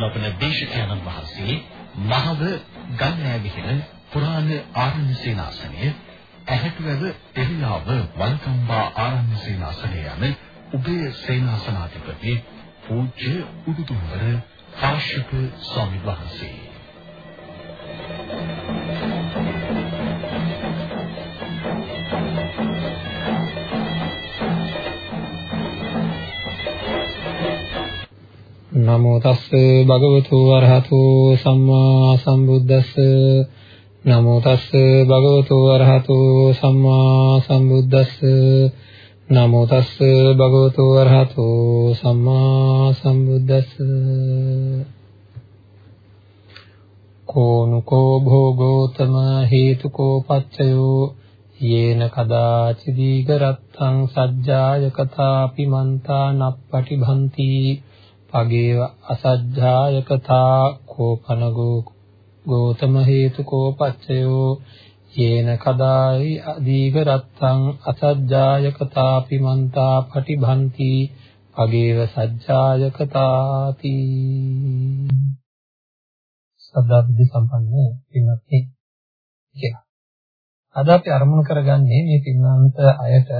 ධර්මානුශාසනාව පවත්වනු ලබන දේශකයන්න් වහන්සේ මහව ගල්නෑවිහෙන පුරාණ ආරණ්‍ය සේනාසනය ඇහැටුවැව එරියාව වල්කම්බා ආරණ්‍ය සේනාසනය යන උභය සේනාසනාධිපති පූජ්‍ය උඩුදුම්බර කාශ්‍යප ස්වාමීන් වහන්සේ. නමෝ තස්ස භගවතු වරහතු සම්මා සම්බුද්දස්ස. නමෝ තස්ස භගවතු වරහතු සම්මා සම්බුද්දස්ස. නමෝ තස්ස භගවතු වරහතු සම්මා සම්බුද්දස්ස. කෝනුකෝ භෝගෝතම හේතුකෝ පච්චයෝ. යේන කදාචි දීගරත්තං සජ්ජායකතාපි මන්තා නප්පටි භන්ති පගේව අසජ්ජායකතා කෝපනගෝ ගෝතම හේතුකෝ පච්චයෝ යේන කදායි අදීග රත්තං අසජ්ජායකතාපි මන්තා පටිභන්ති පගේව සජ්ජායකතාති. සදාබුද්ධ සම්පන්න පින්වත්නි. කියලා. අද අපි අරමුණු කරගන්නේ මේ පින්වන්ත අයට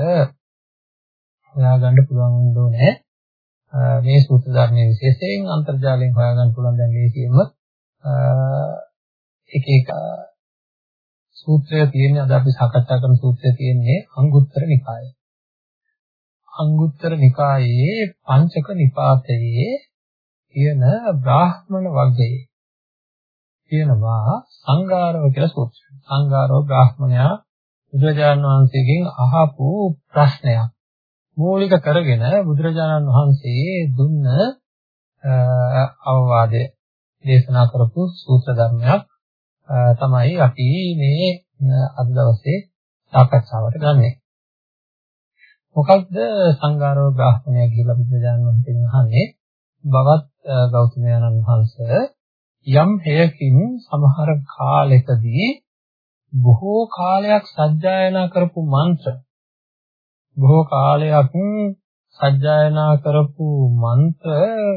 හොයාගන්න පුළුවන් ඕනේ. මේ සූත්‍ර ධර්මයේ විශේෂයෙන් අන්තර්ජාලයෙන් හොයාගන්න පුළුවන් දැන් ලේසියෙම එක එක සූත්‍රය තියෙන්නේ අද අපි සාකච්ඡා කරන සූත්‍රය තියෙන්නේ අංගුත්තර නිකායේ. අංගුත්තර නිකායේ පංචක නිපාතයේ තියෙන බ්‍රාහ්මණ වර්ගයේ තියෙනවා සංගාරව කියලා සූත්‍රය. සංගාරව බ්‍රාහ්මණයා බුදුරජාණන් වහන්සේගෙන් අහපු ප්‍රශ්නයක්. මූලික කරගෙන බුදුරජාණන් වහන්සේ දුන්න අවවාදය දේශනා කරපු සූත්‍ර ධර්මයක් තමයි අපි මේ අද දවසේ සාකච්ඡාවට ගන්නෙ. මොකක්ද සංඝාරව බ්‍රාහ්මණය කියලා බුදුරජාණන් වහන්සේ අහන්නේ බවත් ගෞතමයන්න් වහන්සේ යම් හේයකින් සමහර කාලෙකදී බොහෝ කාලයක් සජ්ජායනා කරපු මන්ත්‍ර බොහෝ කාලයක් සජ්ජායනා කරපු මන්ත්‍ර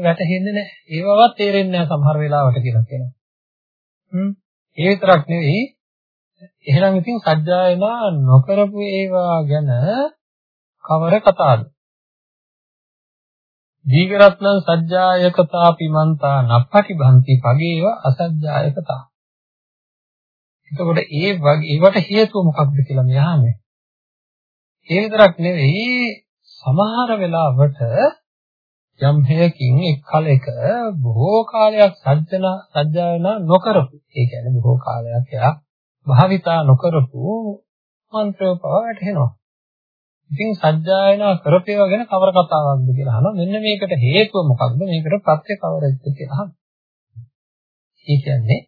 වැටහෙන්නේ නැහැ. ඒවවත් තේරෙන්නේ නැහැ සමහර වෙලාවට කියලා කියනවා. හ්ම්. ඒ විතරක් නෙවෙයි එහෙනම් ඉතින් සජ්ජායනා නොකරපු ඒවා ගැන කවර කතාවද? දීගරත්නං සජ්ජායකතා පිමන්තා නප්පටි භන්ති පගේව අසජ්ජායකතා. එතකොට ඒ වගේ ඒවට හේතුව මොකක්ද කියලා මෙහානේ. ඒ විතරක් නෙවෙයි සමහර වෙලාවට යම් හේකින් එක් කලයක බොහෝ කාලයක් සජ්ජන සජ්ජායනා නොකරපු ඒ කියන්නේ බොහෝ කාලයක් යා භාවිතා නොකරපු මන්ත්‍රය පවා වැටහෙනවා. ඉතින් සජ්ජායනා කරපේවා ගැන කවර කතාවක්ද කියලා අහනවා. මෙන්න මේකට හේතුව මොකක්ද? මේකට ප්‍රත්‍ය කවරද කියලා අහනවා. ඒ කියන්නේ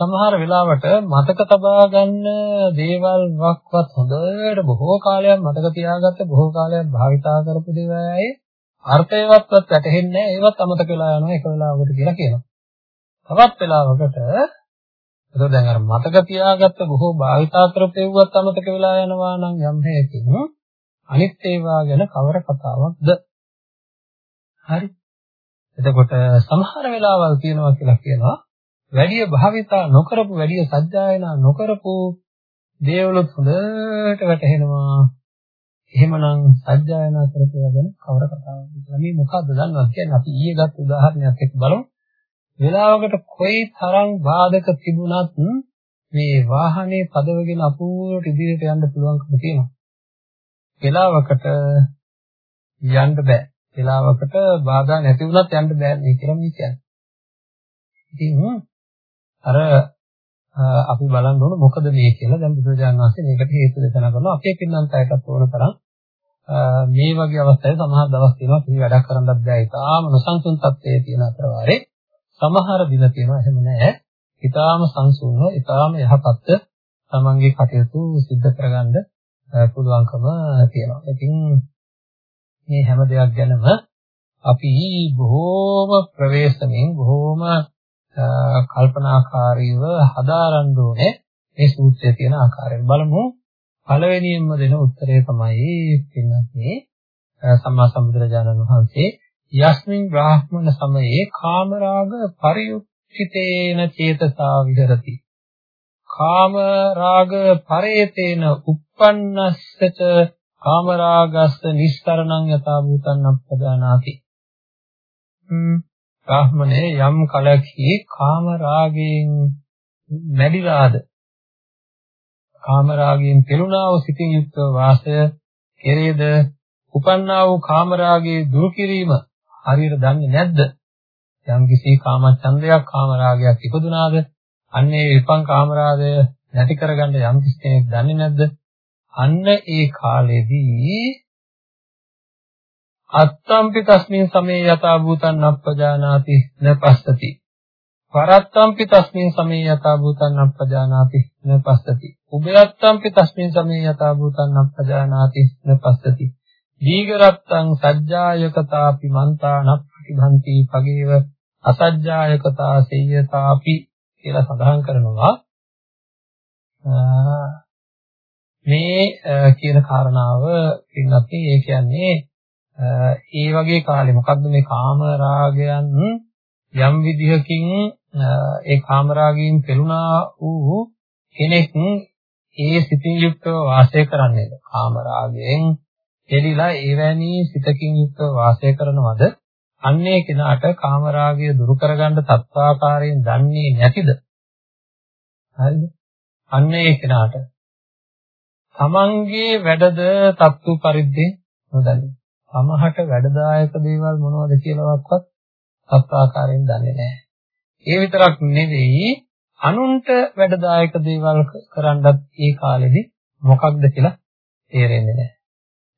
සමහර වෙලාවට මතක තබා ගන්න දේවල් වක්වත් හොඳට බොහෝ කාලයක් මතක තියාගත්ත බොහෝ කාලයක් භාවිතා කරපු දේවල් අර්ථයවත්වත් වැටහෙන්නේ නැහැ ඒවත් අමතක වෙලා යනවා එක වෙලාවකට කියලා කියනවා. තවත් වෙලාවකට ඒක දැන් අර මතක තියාගත්ත බොහෝ භාවිතා කරපේවුවත් අමතක වෙලා යනවා නම් යම් හේකින් අනිත් ඒවා ගැන කවර කතාවක්ද? හරි. එතකොට සමහර වෙලාවල් තියෙනවා කියලා කියනවා වැඩි භාවිතා නොකරපු වැඩි සත්‍යයනා නොකරපු දේවලුත් හොඳට වැටහෙනවා. එහෙමනම් සත්‍යයනා කරපුවා ගැන කවර කතාවක්ද කියලා මේ මොකද්ද දන්නවද කියන්නේ අපි ඊයේ ගත්ත උදාහරණයක් එක්ක බලමු. වෙලාවකට කොයි තරම් බාධක තිබුණත් මේ වාහනේ පදවගෙන අපූර්වට ඉදිරියට යන්න පුළුවන්කම තියෙනවා. වෙලාවකට යන්න බෑ. වෙලාවකට බාධා නැති වුණත් යන්න බෑ මේ කියලා මේ කියන්නේ. ඉතින් අර අපි බලන්න ඕන මොකද මේ කියලා. දැන් බුදුරජාණන් වහන්සේ මේකට හේතු දේශනා කරනවා. අපේ පින්නන්ත අයටත් ඕන තරම් මේ වගේ අවස්ථාවේ සමහර දවස් තියෙනවා කිසි වැඩක් කරන්නත් බෑ. ඉතාලම නොසන්සුන් තත්ත්වයේ තියෙන අතර වාරේ සමහර දින තියෙනවා එහෙම නෑ. ඉතාලම සංසුන්ව ඉතාලම යහපත් තමන්ගේ කටයුතු සිද්ධ කරගන්න පුළුවන්කම තියෙනවා. ඉතින් මේ හැම දෙයක් ගැනම අපි බොහෝම ප්‍රවේශමෙන් බොහෝම කල්පනාකාරීව හදාරන්න ඕනේ මේ සූත්‍රයේ තියෙන ආකාරයෙන්. බලමු. පළවෙනියෙන්ම දෙන උත්තරය තමයි පින්නත් මේ සම්මා සම්බුදුරජාණන් වහන්සේ යස්මින් බ්‍රාහ්මණ සමයේ කාමරාග පරියුක්තිතේන චේතසා විහෙරති. කාමරාග පරේතේන uppannස්සච කාමරාගස්ස නිස්තරණං යථා භූතං අප්පදානාති බ්‍රාහ්මණේ යම් කලකී කාමරාගයෙන් මැඩිලාද? කාමරාගයෙන් පෙළුණා වූ සිතින් යුක්තව වාසය කෙරේද? උපන්නා වූ කාමරාගයේ දුරු කිරීම හරියට දන්නේ නැද්ද? යම් කිසි කාමච්ඡන්දයක් කාමරාගයක් ඉපදුනාද? අන්නේ විපං කාමරාගය නැති කරගන්න යම් කිසි කෙනෙක් දන්නේ නැද්ද? අන්න ඒ කාලෙදී අත්තම්පි තස්මින් සමේ යථා භූතං නප්පජානාති නපස්සති. පරත්තම්පි තස්මින් සමේ යථා භූතං නප්පජානාති නපස්සති. උභයත්තම්පි තස්මින් සමේ යථා භූතං නප්පජානාති නපස්සති. දීඝරත්තං සජ්ජායකතාපි මන්තා නප්පටිභන්ති පගේව අසජ්ජායකතා සේයතාපි කියලා සඳහන් කරනවා. මේ කියන කාරණාව පින්නත් ඒ කියන්නේ ඒ වගේ කාලේ මොකද්ද මේ කාම රාගයන් යම් විදිහකින් ඒ කාම රාගයෙන් පෙළුණා වූ කෙනෙක් ඒ සිතින් යුක්තව වාසය කරන්නේද? කාම රාගයෙන් එළිලා එවැනි සිතකින් යුක්තව වාසය කරනවද? අන්නේ කෙනාට කාම රාගය දුරු කරගන්න තත්වාකාරයෙන් දන්නේ නැතිද? හරිද? අන්නේ කෙනාට තමන්ගේ වැඩද තත්තු පරිද්දේ නොදන්නේ. සමහට වැඩදායක දේවල් මොනවද කියලාවත් සත්‍යාකාරයෙන් දන්නේ නැහැ. ඒ විතරක් නෙවෙයි අනුන්ට වැඩදායක දේවල් කරන්නත් ඒ කාලෙදි මොකක්ද කියලා තේරෙන්නේ නැහැ.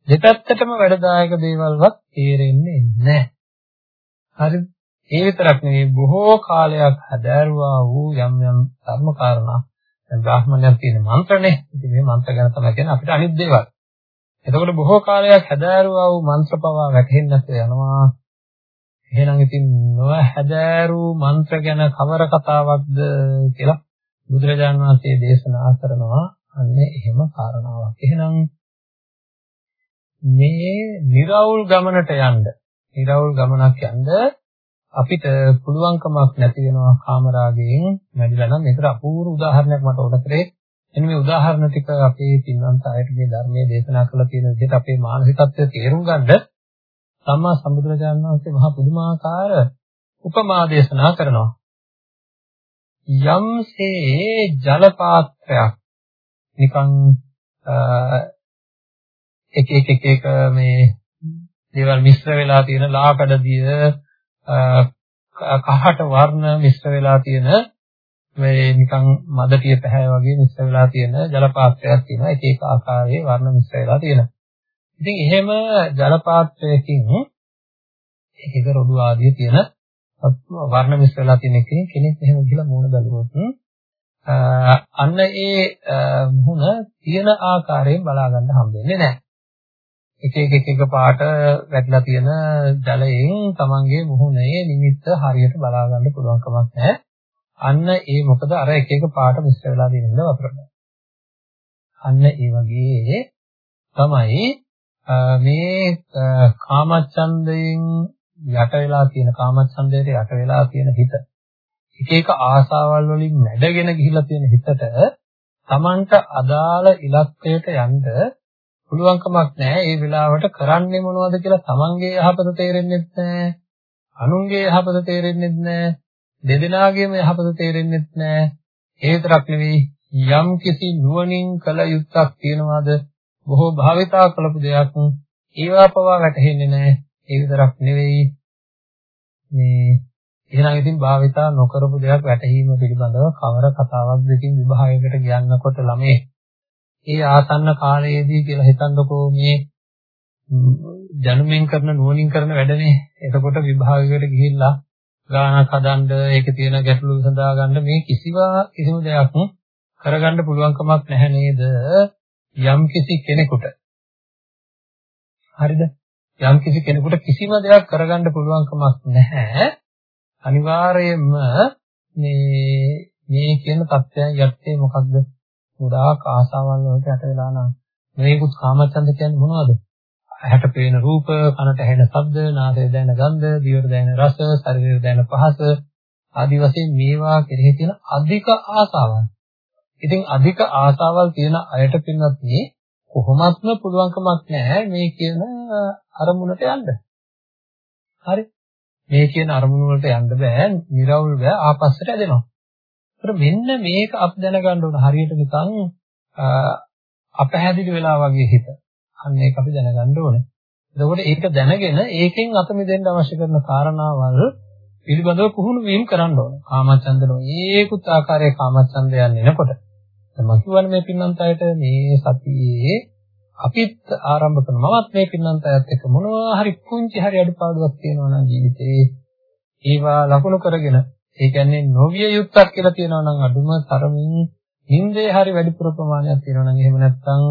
දෙපැත්තටම වැඩදායක දේවල්වත් තේරෙන්නේ නැහැ. හරිද? ඒ විතරක් නෙවෙයි බොහෝ කාලයක් හැදෑරුවා වූ යම් යම් ධර්ම කාරණා දැන් බ්‍රාහ්මණයන් තියෙන මන්ත්‍රනේ. ඉතින් මේ මන්ත්‍ර ගැන තමයි කියන්නේ අපිට අනිත් දේවල්. එතකොට බොහෝ කාලයක් හැදෑරුවා වූ මන්ත්‍ර පවා වැටෙන්නට යනවා. එහෙනම් ඉතින් නොහැදෑරු මන්ත්‍ර ගැන කවර කතාවක්ද කියලා බුදුරජාණන් වහන්සේ දේශනා කරනවා. අන්න එහෙම කාරණාවක්. එහෙනම් මේ निराවුල් ගමනට යන්න, निराවුල් ගමනක් යන්න අපිට පුළුවන්කමක් නැති වෙනවා කාමරාගයෙන් වැඩිලා නම් ඒකට අපූර්ව උදාහරණයක් මට ඕන කරේ එන්න මේ උදාහරණ ටික අපේ පින්වන්ත අයට මේ ධර්මයේ දේශනා කරලා තියෙන විදිහට අපේ මානසිකත්වය තේරුම් ගන්න සම්මා සම්බුදුරජාණන් වහන්සේ මහා පුදුමාකාර උපමා දේශනා කරනවා. යම්සේ ජල පාත්‍රයක් නිකන් එක එක එක එක මේ දේවල් මිශ්‍ර වෙලා තියෙන ලාකඩදිය කහට වර්ණ මිශ්‍ර වෙලා තියෙන මේ නිකන් මදටිය පැහැ වගේ මිශ්‍ර වෙලා තියෙන ජල පාත්‍රයක් තියෙනවා. එක එක ආකාරයේ වර්ණ මිශ්‍ර වෙලා තියෙනවා. ඉතින් එහෙම ජල පාත්‍රයකින් එක එක රොඩු ආදී තියෙන වර්ණ මිශ්‍ර වෙලා තියෙන එකකින් කෙනෙක් එහෙම ගිහලා මූණ බැලුවොත් අන්න ඒ මුහුණ තියෙන ආකාරයෙන් බලා ගන්න හම්බෙන්නේ නැහැ. එක එක එක එක පාට වැටලා තියෙන ජලයෙන් තමන්ගේ මුහුණේ නිමිත්ත හරියට බලා ගන්න පුළුවන් කමක් නැහැ. අන්න ඒ මොකද අර එක එක පාට මිශ්‍ර වෙලා තියෙන හින්දා වතුරට. අන්න ඒ වගේ තමයි මේ කාමච්ඡන්දයෙන් යට වෙලා තියෙන කාමච්ඡන්දයට යට වෙලා තියෙන හිත. එක එක ආසාවල් වලින් නැඩගෙන ගිහිලා තියෙන හිතට Tamanට අදාළ ඉලක්කයට යන්න පුළුවන්කමක් නැහැ. ඒ වෙලාවට කරන්නේ මොනවද කියලා Tamanගේ යහපත තේරෙන්නේ නැහැ. අනුන්ගේ යහපත තේරෙන්නේ නැහැ. දෙදෙනාගේම යහපත තේරෙන්නේ නැහැ. ඒ විතරක් නෙවෙයි යම් කිසි නුවණින් කළ යුත්තක් තියනවාද? බොහෝ භාවිතා කළපු දෙයක්. ඒවා පවා වැටහෙන්නේ නැහැ. ඒ විතරක් නෙවෙයි. මේ එහෙනම් ඉතින් භාවිතා නොකරපු දෙයක් වැටහීම පිළිබඳව කවර කතාවක්ද ඉතින් විභාගයකට කියන්නකොට ළමේ? ඒ ආසන්න කාලයේදී කියලා හිතන්නකෝ මේ ජනුමින් කරන නුවණින් කරන වැඩනේ. එතකොට විභාගයකට ගිහිල්ලා ගානක් හදන්න ඒකේ තියෙන ගැටලු විසඳා ගන්න මේ කිසිවා කිසිම දෙයක් කරගන්න පුළුවන්කමක් නැහැ නේද? යම් කිසි කෙනෙකුට. හරිද? යම් කිසි කෙනෙකුට කිසිම දෙයක් කරගන්න පුළුවන්කමක් නැහැ. අනිවාර්යයෙන්ම මේ මේ කියන தත්ත්වයන් යත්තේ මොකක්ද? ගොඩාක් ආසාවල් වලට යට වෙලා නම්. මේකුත් කාමචන්ද කියන්නේ මොනවද? ඇහැට පේන රූප, කනට ඇහෙන ශබ්ද, නාසයට දැනෙන ගන්ධ, දිවට දැනෙන රස, ශරීරයට දැනෙන පහස ආදි වශයෙන් මේවා කෙරෙහි තියෙන අධික ආසාවල්. ඉතින් අධික ආසාවල් තියෙන අයට පින්නත් මේ කොහොමත්ම පුළුවන්කමක් නැහැ මේ කියන අරමුණට යන්න. හරි. මේ කියන අරමුණ වලට යන්න බෑ, නිර්වුල් බෑ, ආපස්සට ඇදෙනවා. ඒතර මෙන්න මේක අප දැනගන්න ඕන හරියට නිකන් අපහැදිලි වෙලා වගේ හිත. අන්න ඒක අපි දැනගන්න ඕනේ. එතකොට ඒක දැනගෙන ඒකෙන් අත මිදෙන්න අවශ්‍ය කරන කාරණාවල් පිළිබඳව පුහුණු වීම කරන්න ඕනේ. කාමචන්දනෝ ඒකුත් ආකාරයේ කාමචන්දයන් එනකොට මම කියවනේ මේ පින්නන්ත අයට මේ සතියේ අපිත් ආරම්භ කරන මමත් මේ පින්නන්ත අයත් එක්ක මොනවා හරි පුංචි හරි අඩුපාඩුවක් තියෙනවා නම් ජීවිතේ ඒවා ලකුණු කරගෙන ඒ කියන්නේ නොවිය යුක්තක් කියලා තියෙනවා නම් අඩුම තරමින් හින්දේ හරි වැඩිපුර ප්‍රමාණයක් තියෙනවා නම් එහෙම නැත්නම්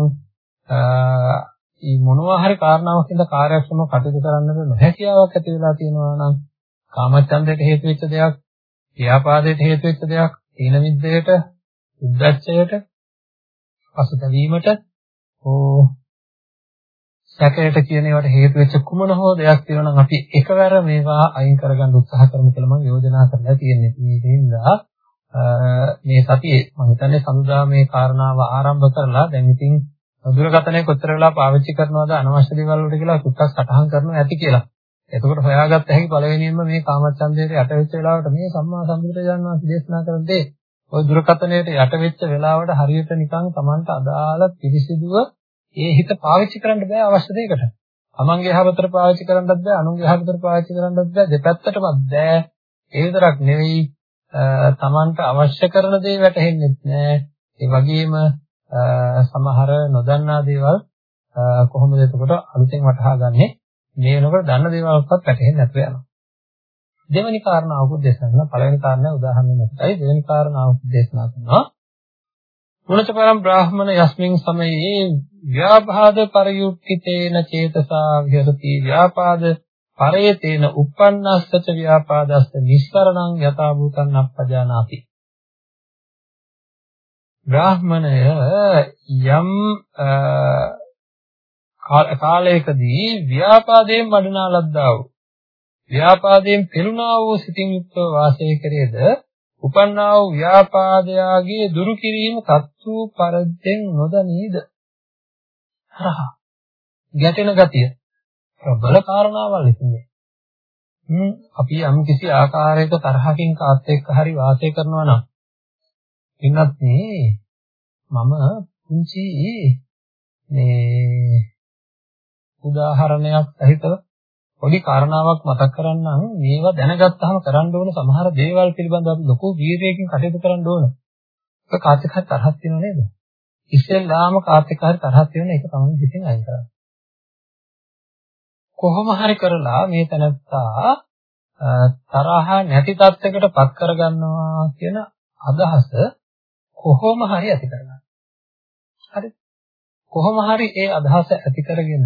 මේ මොනවා හරි කාරණාවක් හින්දා කාර්යක්ෂමව කටයුතු කරන්නට නොහැකියාවක් ඇති වෙලා තියෙනවා නම් කාමච්ඡන්දයට හේතු වෙච්ච දෙයක්, ව්‍යාපාදයට හේතු වෙච්ච දෙයක්, ඊන විද්දයට, උද්දච්චයට, පසුතැවීමට, ඕ සැකයට කියන ඒවාට හේතු වෙච්ච කුමන හෝ දෙයක් තියෙනවා නම් අපි එකවර මේවා අයින් කරගන්න උත්සාහ කරමු කියලා මම යෝජනා කරලා තියෙන්නේ. මේකෙන්දා මේ සතියේ මම හිතන්නේ සමුදා මේ කාරණාව ආරම්භ කරලා දැන් ඉතින් දුරකථනය කොතර වෙලා පාවිච්චි කරනවද අනවශ්‍ය දේවල් වලට කියලා කුට්ටක් සටහන් කරනවා ඇති කියලා. එතකොට හොයාගත්ත හැකි පළවෙනියෙන්ම මේ කාමච්ඡන්දයට යට වෙච්ච වෙලාවට මේ සම්මා සම්බුදුරජාණන් වහන්සේ දේශනා කරන දේ ওই දුරකථනයට යට වෙච්ච වෙලාවට හරියට නිකන් Tamanට අදාළ පිරිසිදුව ඒ හිත පාවිච්චි කරන්න බෑ අවශ්‍ය දෙයකට. Tamanගේ යහපතට පාවිච්චි කරන්නත් බෑ අනුන්ගේ යහපතට පාවිච්චි කරන්නත් බෑ දෙපැත්තටම බෑ. ඒ විතරක් නෙවෙයි Tamanට අවශ්‍ය කරන දේ වැටහෙන්නේ නැහැ. ඒ වගේම සමහර නොදන්නා දේවල් කොහොමද එතකොට අලුතෙන් වටහා ගන්නේ මේ වෙනකොට දන්න දේවල්වත් වැටහෙන්නේ නැතුව යනවා. දෙවෙනි කාරණාවකුත් දේශනා කරනවා. පළවෙනි කාරණාව උදාහරණයක් මතයි. දෙවෙනි කාරණාවකුත් දේශනා කරනවා. පුනච පරම් බ්‍රාහ්මණ යස්මින් සමයේ ව්‍යාපාද පරියුක්තිතේන චේතසා විහෙරති ව්‍යාපාද පරේතේන uppannස්සච ව්‍යාපාදස්ස නිස්සරණං යථා භූතං අප්පජානාති බ්‍රාහ්මණය යම් කාලයකදී ව්‍යාපාදයෙන් වඩනා ලද්දා වූ ව්‍යාපාදයෙන් පෙළුණා වූ සිතින් යුක්තව වාසය කරේද උපන්නා වූ ව්‍යාපාදයාගේ දුරු කිරීම තත්තු පරද්දෙන් නොදනීද? හරහා. ගැටෙන ගතිය. ප්‍රබල කාරණාවල් ඉතින්නේ හ්ම් අපි යම් කිසි ආකාරයක තරහකින් කාත් එක්ක හරි වාසය කරනවා නම් ඉන්නත් මේ මම පුංචි මේ උදාහරණයක් සහිතව පොඩි කාරණාවක් මතක් කරන්නම් මේවා දැනගත්තාම කරන්න ඕන සමහර දේවල් පිළිබඳව අපි ලොකු වීර්යයකින් කටයුතු කරන්න ඕන. ඒක කාත් එක්ක තරහක් තියෙනව නේද? ඉස්සෙල්ලාම කාත් එක්ක හරි තරහක් තියෙන එක තමයි හිතින් අයින් කරන්නේ. කොහොම හරි කරලා මේ තැනත්තා තරහ නැති තත්යකට පත් කරගන්නවා කියන අදහස කොහොම හරි ඇති කරගන්න. හරි. කොහොම හරි ඒ අදහස ඇති කරගෙන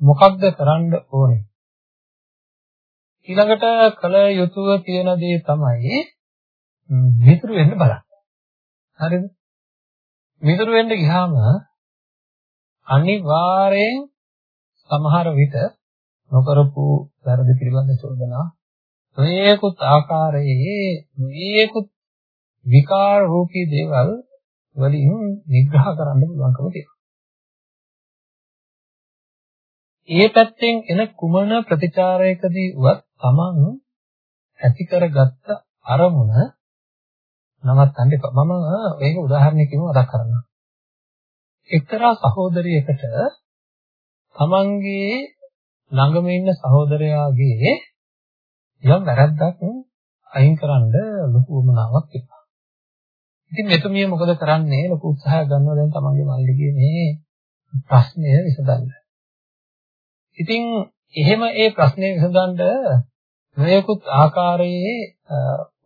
මොකක්ද කරන්න ඕනේ? ඊළඟට කල යුතුව තියෙන දේ තමයි මිතුරු වෙන්න බලන්න. හරිද? මිතුරු වෙන්න ගියාම අනිවාර්යෙන් සමහර විට නොකරපු වැරදි පිළිබඳ චෝදනා මේකුත් ආකාරයේ මේකුත් විකාර රූපී දේවල් වලින් නිග්‍රහ කරන්න පුළුවන්කම තියෙනවා. ඒ පැත්තෙන් එන කුමන ප්‍රතිචාරයකදී වත් Taman ඇති කරගත්ත අරමුණ නවත්තන්න එපා. මම ඒක උදාහරණයකින් මතක් කරනවා. එක්තරා සහෝදරියකට Tamanගේ ළඟම ඉන්න සහෝදරයාගේ යම් වැරද්දක් අයින් කරන්න ලොකු උමනාවක් තිබුණා. ඉතින් මෙතුමිය මොකද කරන්නේ? ලොකු උත්සාහයක් ගන්නවා දැන් Tamanගේ මල්ලිගේ මේ ප්‍රශ්නය විසඳන්න. ඉතින් එහෙම ඒ ප්‍රශ්නේ විසඳන්න නොයෙකුත් ආකාරයේ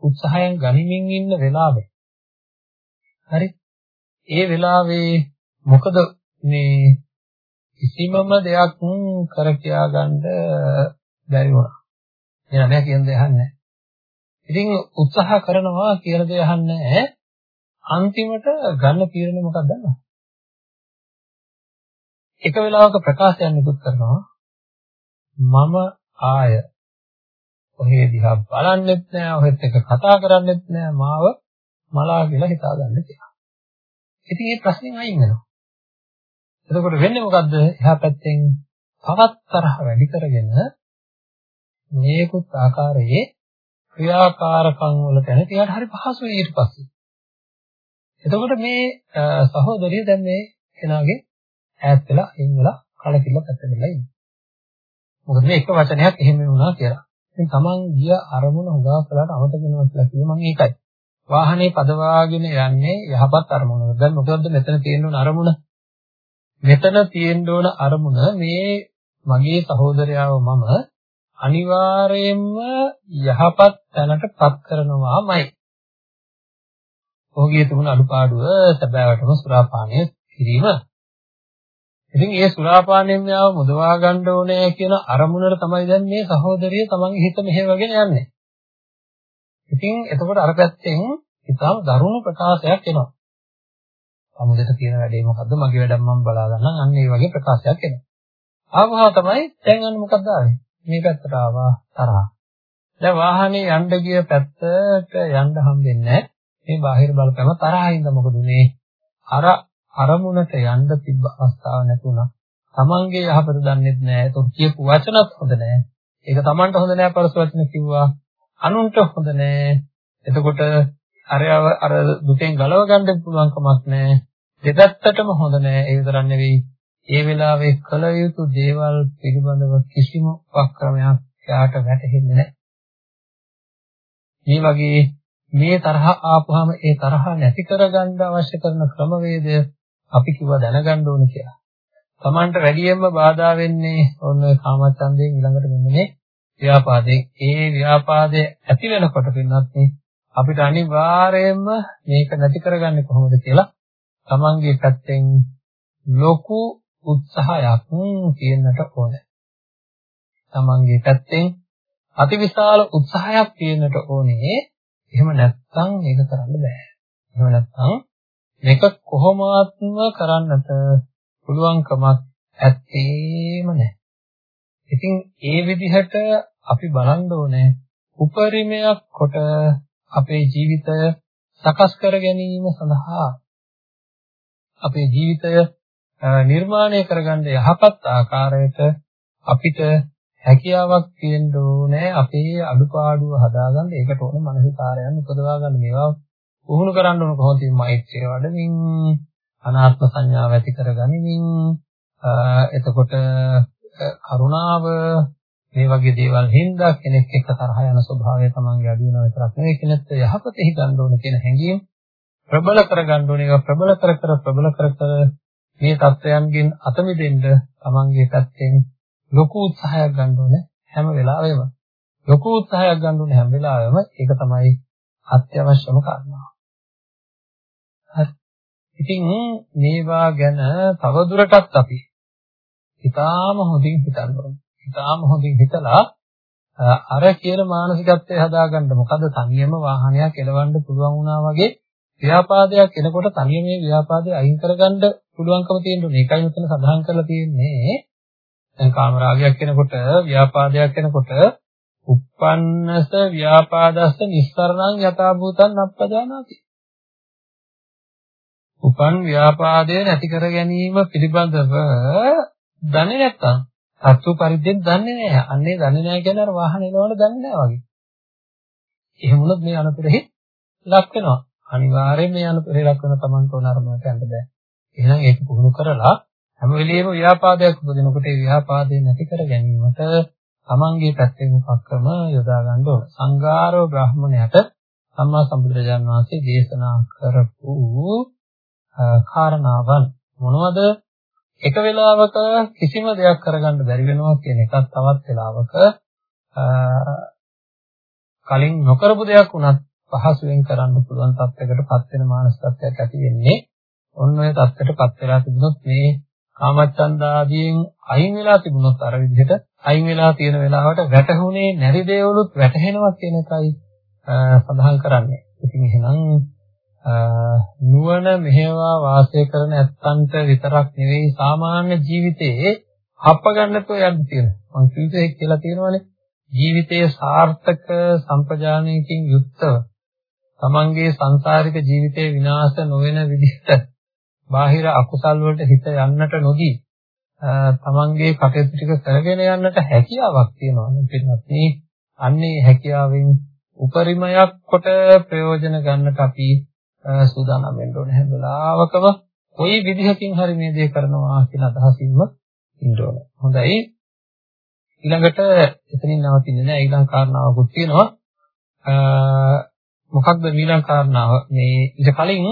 උත්සාහයන් ගනිමින් ඉන්න වෙලාවේ හරි ඒ වෙලාවේ මොකද මේ කිසිමම දෙයක් කර කියා ගන්න බැරි වුණා. එයා නෑ කියන දේ අහන්නේ. ඉතින් උත්සාහ කරනවා කියන දේ අහන්නේ අන්තිමට ගන්න තීරණය මොකක්ද දන්නවද? එක වෙලාවක ප්‍රකාශයක් නිකුත් කරනවා මම ආය ඔහේ දිහා බලන්නෙත් නෑ ඔහෙත් එක කතා කරන්නෙත් නෑ මාව මලා කියලා හිතාගන්න කියලා. ඉතින් මේ ප්‍රශ්نين අයින් වෙනවා. එතකොට වෙන්නේ මොකද්ද? එහා පැත්තෙන් තවත් තරහ වැඩි කරගෙන මේකුත් ආකාරයේ ක්‍රියාකාරකම් වලට යන තියාට හරි පහසුයි ඊට පස්සේ. එතකොට මේ සහෝදරිය දැන් මේ කෙනාගේ ඈත් වෙලා ඉන්න වෙලා කලකිරලා පැත්තකට ඉන්නේ. මොකද මේ එක වචනයක් එහෙම වුණා කියලා. ඉතින් Taman ගිය අරමුණ හොගා කළාට අමතක වෙනවා කියලා කිව්ව මම ඒකයි. වාහනේ පදවාගෙන යන්නේ යහපත් අරමුණකට. දැන් මොකද්ද මෙතන තියෙන ඕන අරමුණ? මෙතන තියෙන්න ඕන අරමුණ මේ මගේ සහෝදරයාව මම අනිවාර්යයෙන්ම යහපත් තැනටපත් කරනවාමයි. ඔහුගේ තිබුණ අඩුපාඩුව සැබෑවටම සුරාපානය කිරීම. ඉතින් ඒ සුරාපානයෙන් යාව මුදවා ගන්න ඕනේ කියන අරමුණට තමයි දැන් මේ සහෝදරිය තමන්ගේ හිත මෙහෙවගෙන යන්නේ. ඉතින් එතකොට අර පැත්තෙන් ඉතාම දරුණු ප්‍රකාශයක් එනවා. අමුදෙට තියෙන වැඩේ මොකද්ද? මගේ වැඩක් මම බලා ගන්නම්. අන්න ඒ වගේ ප්‍රකාශයක් එනවා. ආවහා තමයි දැන් අන්න මොකක්ද ආවේ? මේ පැත්තට ආවා තරහ. දැන් වාහනේ යන්න ගිය පැත්තට යන්න හම්බෙන්නේ නැහැ. මේ බාහිර බලපෑම තරහින්ද මොකද උනේ? අර අරමුණට යන්න තිබ්බ අවස්ථාවක් නැතුණා. Tamange යහපත දන්නෙත් නැහැ. ඒක කියපු වචනත් හොඳ නැහැ. ඒක Tamanට හොඳ නැහැ පරස වචන කිව්වා. අනුන්ට හොඳ නැහැ. එතකොට අරයව අර දුකෙන් ගලව ගන්න පුළුවන් කමක් නැහැ. දෙපැත්තටම හොඳ නැහැ. ඒ විතරක් නෙවෙයි. ඒ වෙලාවේ කල යුතු දේවල් පිළිබඳව කිසිම උපක්‍රමයක් එයාට වැටහෙන්නේ නැහැ. මේ වගේ මේ තරහ ආපුවාම ඒ තරහ නැති කරගන්න අවශ්‍ය කරන ක්‍රමවේදය අපි කිව්වා දැනගන්න ඕන කියලා. Tamanට වැඩියෙන්ම බාධා වෙන්නේ ඔන්න ඔය කාමච්ඡන්දයෙන් ඊළඟට මෙන්න මේ ව්‍යාපාදේ. ඒ ව්‍යාපාදේ ඇති වෙනකොට පින්නත් අපිට අනිවාර්යයෙන්ම මේක නැති කරගන්නේ කොහොමද කියලා Tamanගේ පැත්තෙන් ලොකු උත්සාහයක් තියෙන්නට ඕනේ. තමන්ගේ පැත්තෙන් අතිවිශාල උත්සාහයක් තියෙන්නට ඕනේ. එහෙම නැත්නම් මේක කරන්න බෑ. එහෙම නැත්නම් මේක කොහොමත්ම කරන්නට පුළුවන්කමක් ඇත්තේම නැහැ. ඉතින් ඒ විදිහට අපි බලන්න ඕනේ උපරිමයක් කොට අපේ ජීවිතය සකස් කර ගැනීම සඳහා අපේ ජීවිතය නිර්මාණය කරගන්න යහපත් ආකාරයට අපිට හැකියාවක් තියෙන්න ඕනේ. අපේ අඩුපාඩුව හදාගන්න ඒකට ඕන මානසිකාරයන් උපදවා ගන්න. මේවා පුහුණු කරන්න ඕන කොහොමද? මෛත්‍රිය වඩමින් අනාත්ම සංඥාව ඇති කරගනිමින් එතකොට කරුණාව මේ වගේ දේවල් හින්දා කෙනෙක් එක්ක තරහ යන ස්වභාවය තමන්ගේ අඩු වෙන විතරක් නෙවෙයි. කෙනෙක් යහපතෙහි ගන්න ඕන කියන හැඟීම ප්‍රබල කරගන්න ඕනේ. ඒක ප්‍රබල කර කර ප්‍රබල කර කර මේ தත්වයන්ගෙන් අත මිදෙන්න තමන්ගේ පැත්තෙන් ලොකු උත්සාහයක් ගන්න ඕනේ හැම වෙලාවෙම. ලොකු උත්සාහයක් ගන්න ඕනේ හැම වෙලාවෙම. ඒක තමයි අත්‍යවශ්‍යම කාරණා. හරි. ඉතින් මේවා ගැන තවදුරටත් අපි ඊටාම හොඳින් හිතන්න ඕනේ. ඊටාම හොඳින් හිතලා අර කියන මානසිකත්වය හදාගන්න මොකද තනියම වාහනයක් එලවන්න පුළුවන් වුණා වගේ ව්‍යාපාදයක් එනකොට තනියම මේ ව්‍යාපාදය අයින් කරගන්න පුළුවන්කම තියෙනුනේ. ඒකයි මෙතන සඳහන් කරලා තියෙන්නේ. දැන් කාමරාගයක් එනකොට ව්‍යාපාදයක් එනකොට uppannasa ව්‍යාපාදස්ස නිස්සරණං යථාභූතං අප්පදානාති. උපන් ව්‍යාපාදය නැති කර ගැනීම පිළිබඳව දන්නේ නැත්තම් සත්තු පරිද්දෙන් දන්නේ නැහැ. අන්නේ දන්නේ නැහැ කියන්නේ අර වාහන එනවල දන්නේ නැහැ වගේ. එහෙම වුණොත් මේ අනතුරෙහි ලක් වෙනවා. අනිවාර්යයෙන් මේ අනතුරෙහි ලක් වෙන තමන්ට ඕන අරමුණට යන්න බෑ. එහෙනම් ඒක පුහුණු කරලා හැම වෙලෙම ව්‍යාපාදයක් උපදිනකොට ඒ ව්‍යාපාදේ නැති කර ගැනීමට තමන්ගේ පැත්තෙන් උපක්‍රම යොදා ගන්න ඕන. සංඝාරෝ බ්‍රාහ්මණයට සම්මා සම්බුදුරජාණන් වහන්සේ දේශනා කරපු කාරණාවන් මොනවද? එක වෙලාවක කිසිම දෙයක් කරගන්න බැරි වෙනවා කියන එකත් තවත් වෙලාවක කලින් නොකරපු දෙයක් වුණත් පහසුවෙන් කරන්න පුළුවන් තත්යකටපත් වෙන මානසිකත්වයක් ඇති වෙන්නේ ඔන්න ඔය தත්ත්වයටපත් වෙලා තිබුණොත් මේ කාමච්ඡන්ද ආදීන් අයින් වෙලා තිබුණොත් අර විදිහට අයින් වෙලා තියෙන වෙලාවට වැටහුනේ නැරි දේවලුත් වැටහෙනවා කියන එකයි සඳහන් කරන්නේ. ඉතින් එහෙනම් නුවණ මෙහෙවා වාසය කරන ඇත්තන්ට විතරක් නෙවෙයි සාමාන්‍ය ජීවිතයේ හප්ප ගන්නතෝ යන්න තියෙනවා. මම කිව්වේ කියලා තියෙනවානේ. ජීවිතයේ සාර්ථක සම්පජානනයකින් යුක්තව තමන්ගේ සංසාරික ජීවිතේ විනාශ නොවන විදිහට බාහිර අකුසල් වලට හිත යන්නට නොදී තමන්ගේ කටයුතු ටික කරගෙන යන්නට හැකියාවක් තියෙනවා පින්වත් මේ අන්නේ හැකියාවෙන් උපරිමයක් කොට ප්‍රයෝජන ගන්නට අපි සූදානම් වෙන්න ඕනේ හැම වෙලාවකම කොයි විදිහකින් හරි මේ දේ කරනවා කියන අදහසින්ම ඉන්න ඕනේ. හොඳයි. ඊළඟට එතනින් නවතින්නේ නැහැ. ඊළඟ කාරණාවකුත් තියෙනවා. මොකක්ද ඊළඟ කාරණාව? මේ ඊට කලින්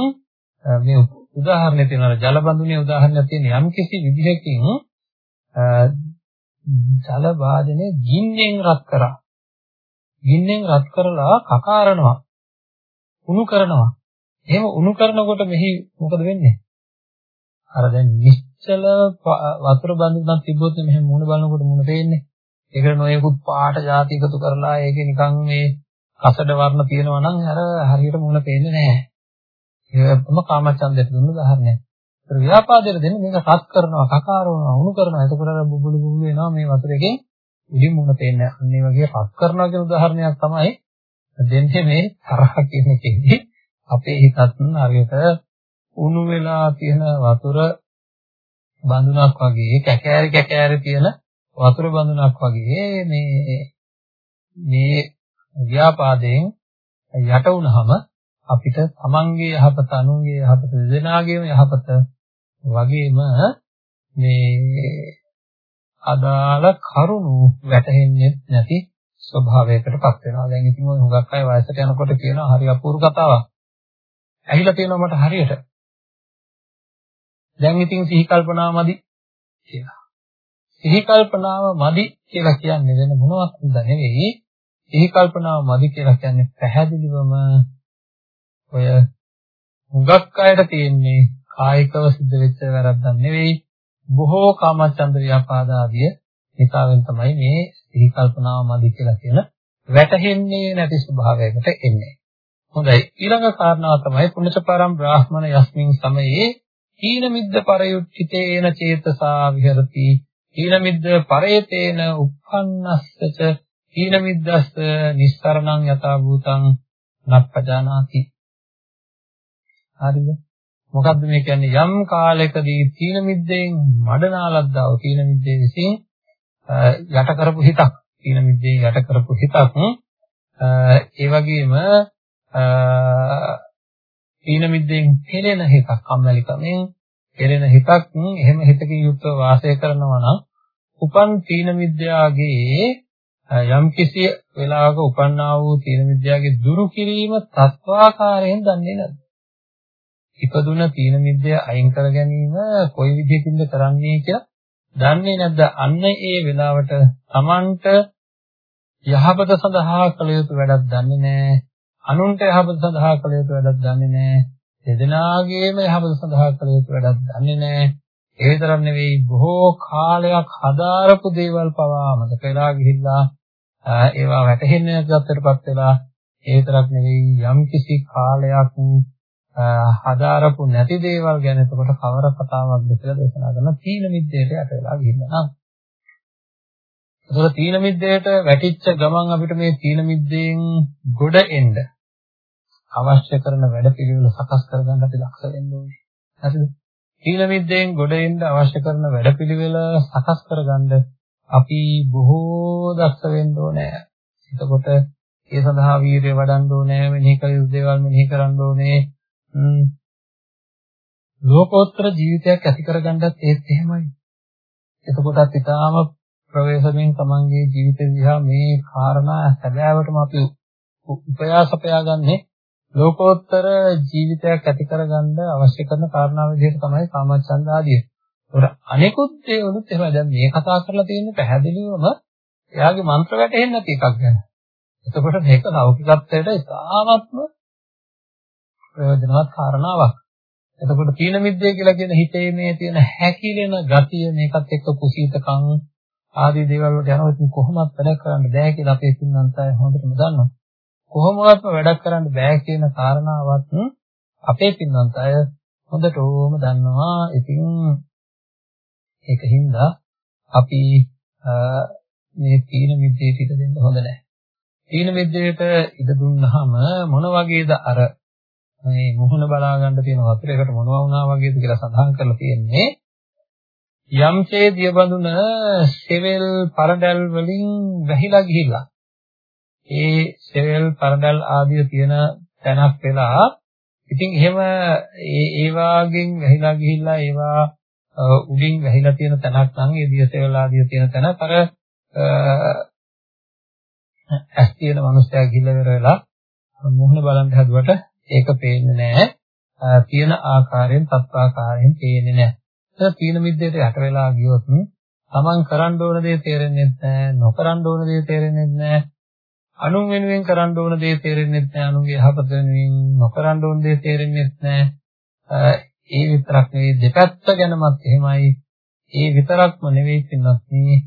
මේ උදාහරණයක් තියෙනවා. ජල බඳුනේ උදාහරණයක් තියෙන යම් කිසි විදිහකින් ජල වාදනේ ගින්නෙන් රත් කරා. ගින්නෙන් රත් කරලා කකාරනවා. උණු කරනවා. එහෙම උණු කරනකොට මෙහි මොකද වෙන්නේ? අර දැන් නිශ්චල වතුර බඳුනක් තිබ්බොත් මෙහෙම මුණ බලනකොට මුණ පේන්නේ. ඒකට නොයෙකුත් පාට ಜಾති එකතු කරලා ඒකේ නිකන් මේ කසඩ වර්ණ තියෙනවා නම් අර හරියට මුණ පේන්නේ නැහැ. ඒකම කාමචන්දයට දුන්න උදාහරණයක්. ඒතර ව්‍යාපාදයට දෙන්නේ මේක රත් කරනවා, කකාරවනවා, උණු කරනවා. එතකොට අර බුබුලු බුබුලු වෙනවා මේ වතුරකින් උඩින් මුණ පේන්නේ. අන්න ඒ වගේ රත් කරනවා කියන උදාහරණයක් තමයි දෙන්නේ මේ තරහ කියන එකේදී අපේ හිතත් හරියට උණු වෙලා තියෙන වතුර බඳුනක් වගේ කැකෑරි කැකෑරි තියෙන වතුර බඳුනක් වගේ මේ මේ ව්‍යාපාදයෙන් යට වුණාම අපිට තමන්ගේ යහපත අනුන්ගේ යහපත දෙදෙනාගේම යහපත වගේම මේ අදාළ කරුණු වැටහෙන්නේ නැති ස්වභාවයකටපත් වෙනවා. දැන් ඉතින් ඔය හුඟක් අය වයසට යනකොට කියනවා හරි අපූර්ව කතාවක්. ඇහිලා තියෙනවා මට හරියට. දැන් ඉතින් සිහි කල්පනා මදි කියලා. සිහි කල්පනාව මදි කියලා කියන්නේ වෙන මොනවත් නෙවෙයි. සිහි කල්පනාව මදි කියලා කියන්නේ පැහැදිලිවම ඔය හුඟක් අයට තියෙන්නේ කායිකව සිද්ධ වෙච්ච වැරද්දක් නෙවෙයි. බොහෝ කාමචන්ද ව්‍යාපාද ආදිය නිසාවෙන් තමයි මේ සිහි කල්පනාව මදි කියලා කියන වැටහෙන්නේ නැති ස්වභාවයකට එන්නේ. හොඳයි ඊළඟ කාරණාව තමයි පුණ්‍යචපාරම් බ්‍රාහ්මණ යස්මින් සමයේ හීන මිද්ද පරයුක්ඛිතේන චේතසා විහෙරති හීන මිද්ද පරේතේන උප්පන්නස්සච හීන මිද්දස්ස නිස්සරණං යථා භූතං නප්පජානාති හරිද මොකද්ද මේ කියන්නේ යම් කාලයකදී තීන මිද්දෙන් මඩනාලද්දාව තීන මිද්දේ විසින් යට කරපු හිතක් තීන මිද්දෙන් යට කරපු හිතක් ඒ වගේම තීන මිද්දෙන් කෙලෙන හිතක් කම්මැලිකමෙන් කෙලෙන හිතක් එහෙම හිතකින් යුක්තව වාසය කරනවා නම් උපන් තීන මිද්‍යාගේ යම් කිසි වෙලාවක උපන්නා වූ තීන මිද්‍යාගේ දුරු කිරීම තත්වාකාරයෙන් දන්නේ නැද්ද? ඉපදුන තීන මිද්‍ය අයින් කර ගැනීම කොයි විදිහකින්ද කරන්නේ කියලා දන්නේ නැද්ද? අන්න ඒ වෙලාවට Tamanට යහපත සඳහා කළ යුතු වැඩක් දන්නේ නැහැ. අනුන්ට යහපත සඳහා කළ යුතු වැඩක් දන්නේ නැහැ. දෙදෙනාගේම යහපත සඳහා කළ යුතු වැඩක් දන්නේ නැහැ. ඒ තරම් නෙවෙයි බොහෝ කාලයක් හදාරපු දේවල් පවා මතක වෙලා ගිහිල්ලා ඒවා වැටහෙන්නේ නැති තත්ත්වයටපත් වෙලා ඒ තරක් නෙවෙයි යම් කිසි කාලයක් හදාරපු නැති දේවල් ගැන එතකොට කවර කතාවක්ද කියලා දේශනා කරන තීන මිද්දේට යට වෙලා ගිහිල්ලා නම් ඒතකොට තීන මිද්දේට වැටිච්ච ගමන් අපිට මේ තීන මිද්දෙන් ගොඩ එන්න අවශ්‍ය කරන වැඩපිළිවෙල සකස් කරගන්න අපි දක්ෂ වෙන්න ඕනේ. හරිද? තීන මිද්දෙන් ගොඩ එන්න අවශ්‍ය කරන වැඩපිළිවෙල සකස් කරගන්න අපි බොහෝ දක්ෂ වෙන්න ඕනේ. එතකොට ඒ සඳහා වීරිය වඩන්න ඕනේ, මෙනෙහි කළ යුතු දේවල් මෙනෙහි කරන්න ඕනේ. ලෝකෝත්තර ජීවිතයක් ඇති කරගන්නත් ඒත් එහෙමයි. එතකොටත් ඊටාම ප්‍රවේශමෙන් තමන්ගේ ජීවිතය දිහා මේ කාරණා සැබෑවටම අපි උපයාසපයාගන්නේ ලෝකෝත්තර ජීවිතයක් ඇති කරගන්න අවශ්‍ය කරන කාරණා විදිහට තමයි කාමච්ඡන්ද ආදිය. ඒකට අනෙකුත් ඒවලුත් එහෙමයි. දැන් මේ කතා කරලා තියෙන්නේ පැහැදිලිවම එයාගේ මන්ත්‍ර වැටෙන්නේ නැති එකක් ගැන. එතකොට මේක ලෞකිකත්වයට ඉතාමත්ම ප්‍රයෝජනවත් කාරණාවක්. එතකොට තීන මිද්දේ කියලා කියන හිතේ මේ තියෙන හැකිලෙන ගතිය මේකත් එක්ක කුසීතකම් ආදී දේවල් වලට යනවා. ඉතින් කොහොමවත් වැඩ කරන්න බෑ කියලා අපේ පින්නන්තය හොඳටම දන්නවා. කොහොමවත් වැඩක් කරන්න බෑ කියන කාරණාවත් අපේ පින්වන්ත අය හොඳටම දන්නවා. ඉතින් ඒකින්ද අපි මේ තීන මිද්දේට ඉඩ දෙන්න හොඳ නැහැ. තීන මිද්දේට ඉඩ දුන්නාම මොන වගේද අර මේ මුහුණ බලා ගන්න තියෙන වතුරයකට මොනවා වුණා වගේද කියලා සඳහන් කරලා තියෙන්නේ. යම්සේ දියබඳුන සෙවල් පරඩල් වලින් වැහිලා ගිහිල්ලා ඒ සෙවල් පරඩල් ආදිය තියෙන තැනක් වෙලා ඉතින් එහෙම ඒ ඒ වාගෙන් වැහිලා ගිහිල්ලා ඒවා උඩින් වැහිලා තියෙන තැනක් නම් ඒ දිය සෙවල් ආදිය තියෙන තැන අර ඇස් තියෙන මනුස්සයා ගිහිල්ලා වෙරලා මුහුණ බලන්න හැදුවට ඒක පේන්නේ නැහැ. තියෙන ආකාරයෙන් තත්ත්වාකාරයෙන් පේන්නේ නැහැ. ඒක තීන මිද්දේට යට වෙලා ගියොත් තමන් කරන්න ඕන දේ තේරෙන්නේ නැහැ, නොකරන්න ඕන දේ තේරෙන්නේ නැහැ. අනුන් වෙනුවෙන් කරන්න ඕන දේ තේරෙන්නේ නැහැ, අනුන්ගේ යහපත වෙනුවෙන් නොකරන්න ඕන දේ තේරෙන්නේ නැහැ. ඒ විතරක් නෙවෙයි දෙපැත්ත ගැනමත් එහෙමයි. ඒ විතරක්ම නෙවෙයි පින්නත් මේ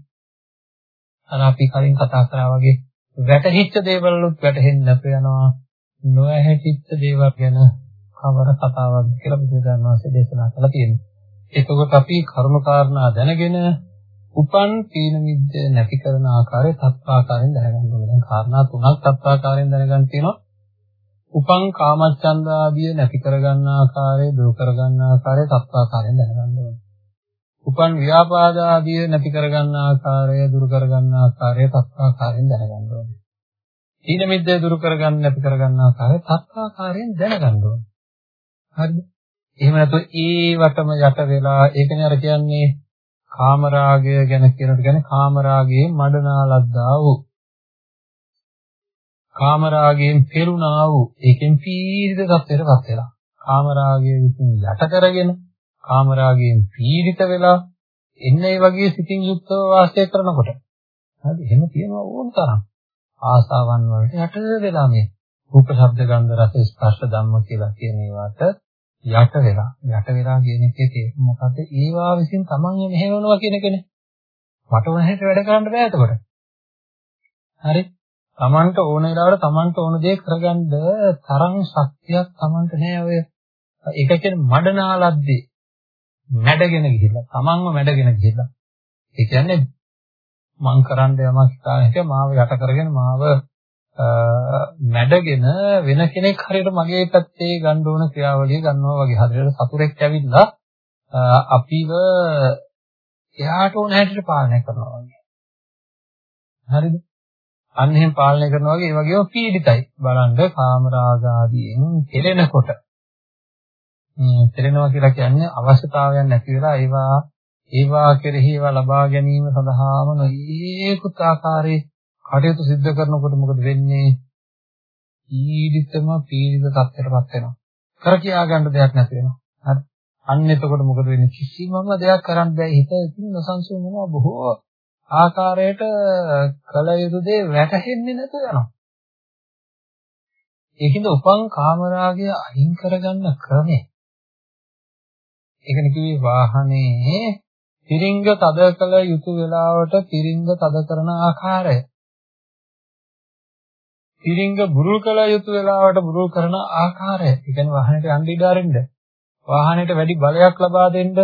අර අපි කලින් කතා කරා වගේ වැටහිච්ච දේවල්ුත් වැටහෙන්නේ නැතු වෙනවා. නොඇහැටිච්ච දේවල් ගැන කවර කතාවක්ද කියලා බුදුරජාණන් වහන්සේ දේශනා කළා තියෙනවා. එතකොට අපි කර්ම කාරණා දැනගෙන උපන් තීන මිද්ද නැති කරන ආකාරය තත්පාකාරයෙන් දැනගන්න ඕනේ. දැන් කාරණා තුනක් තත්පාකාරයෙන් දැනගන්න තියෙනවා. උපන් කාමච්ඡන්ද ආදිය නැති කරගන්න ආකාරය, දුරු කරගන්න ආකාරය තත්පාකාරයෙන් දැනගන්න ඕනේ. උපන් ව්‍යාපාද ආදිය නැති කරගන්න ආකාරය, දුරු කරගන්න ආකාරය තත්පාකාරයෙන් දැනගන්න ඕනේ. තීන මිද්දේ දුරු කරගන්න නැති කරගන්න ආකාරය තත්කාකාරයෙන් දැනගන්න ඕනේ. හරිද? එහෙම නැත්නම් ඒ වටම යට වෙලා ඒකනේ අර කියන්නේ කාමරාගය ගැන කියනකොට කියන්නේ කාමරාගයේ මඩනාලද්දා වූ. කාමරාගයෙන් පෙරුණා වූ. ඒකෙන් පීඩිත තත්ත්වයටපත් වෙලා. කාමරාගය විසින් යට කරගෙන කාමරාගයෙන් පීඩිත වෙලා එන්න ඒ වගේ සිතින් යුක්තව වාසය කරනකොට. හරි එහෙම තියෙනවා ඕන තරම්. ආසාවන් වලට යට වෙලා මේ රූප ශබ්ද ගන්ධ රස ස්පර්ශ ධම්ම කියලා කියන ඒවාට යට වෙලා යට වෙලා කියන එකේ තේරුම මොකද්ද? ඒවා විසින් Taman මෙහෙවනවා කියන එකනේ. මට ඕන හැට වැඩ කරන්න බෑ එතකොට. හරි. Tamanට ඕන වෙලාවට Tamanට ඕන දේ කරගන්න තරම් ශක්තියක් Tamanට නෑ ඔය. ඒක කියන්නේ මඩනාලද්දී මැඩගෙන ගිහිල්ලා Tamanව මැඩගෙන ගිහිල්ලා. ඒ කියන්නේ මං කරන්න යමක් හිතාන එක මාව යට කරගෙන මාව මැඩගෙන වෙන කෙනෙක් හරියට මගේ පැත්තේ ගන්න ඕන ක්‍රියාවලිය ගන්නවා වගේ හරියට සතුරෙක් ඇවිල්ලා අපිව එයාට ඕන හැටියට පාලනය කරනවා වගේ. හරිද? අන්න එහෙම පාලනය කරනවා වගේ ඒ වගේම පීඩිතයි. බලන්න කාමරාග ආදීන් කෙලෙනකොට. මේ කෙලෙනවා කියලා කියන්නේ අවශ්‍යතාවයන් නැති වෙලා ඒවා ඒවා කෙරෙහි ඒවා ලබා ගැනීම සඳහාම නොයේකුත් ආකාරයේ කටයුතු සිද්ධ කරනකොට මොකද වෙන්නේ? පීඩිතම පීඩිත තත්ත්වයටපත් වෙනවා. කර කියා ගන්න දෙයක් නැති වෙනවා. හරි. අන්න එතකොට මොකද වෙන්නේ? කිසිමම දෙයක් කරන්න බැහැ. හිත ඉතින් නොසන්සුන් වෙනවා බොහෝ ආකාරයට කල යුතු දේ වැටහෙන්නේ නැතුව යනවා. ඒකින්ද උපං කාමරාගය අයින් කරගන්න ක්‍රමය. ඒකනේ කිව්වේ වාහනේ තිරිංග තද කළ යුතු වෙලාවට තිරිංග තද කරන ආකාරය. තිරිංග බුරුල් කළ යුතු වෙලාවට බුරුල් කරන ආකාරය. ඒ කියන්නේ වාහනේට යන්න ඉඩ අරින්න. වාහනේට වැඩි බලයක් ලබා දෙන්න.